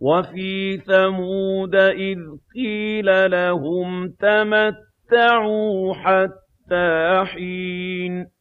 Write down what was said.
وَفِي ثَمُودَ إِذْ قِيلَ لَهُمْ تَمَتَّعُوا حَتَّىٰ حِينٍ